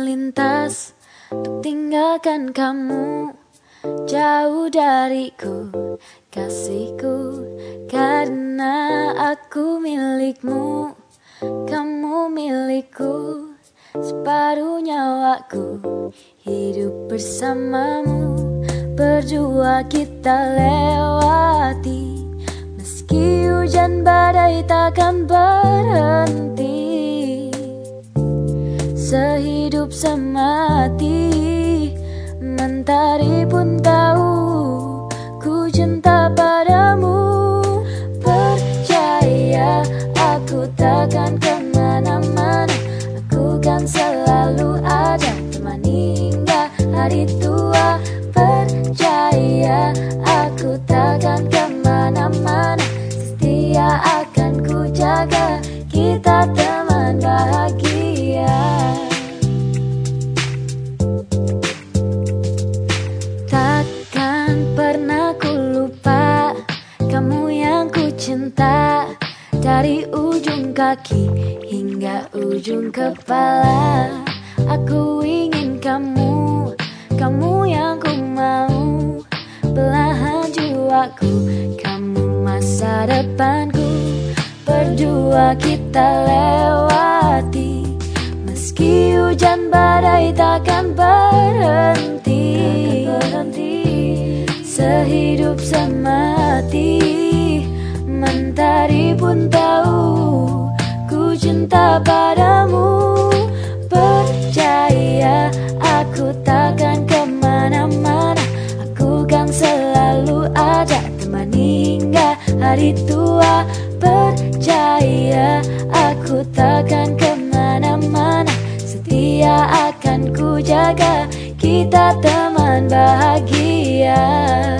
melintas Untuk tinggalkan kamu. Jauh dariku Kasihku Karena aku milikmu. Kamu milikku Separuh nyawaku. Hidup bersamamu Berdua kita lewati. Meski hujan badai takkan berhenti Sehidup semati Mentari pun tahu Ku cinta padamu. Percaya aku takkan ke mana-mana Aku kan selalu ada Temani hingga hari tua. Percaya aku takkan ke mana-mana Setia akan ku jaga. Kita cinta Dari ujung kaki hingga ujung kepala. Aku ingin kamu Kamu yang ku mau. Belahan jiwaku Kamu masa depanku. Berdua kita lewati. Meski hujan badai takkan berhenti. Sehidup semati Mentari pun tahu Ku cinta padamu. Percaya aku takkan ke mana-mana. Aku kan selalu ada Temani hingga hari tua. Percaya aku takkan ke mana-mana. Setia akan ku jaga Kita teman bahagia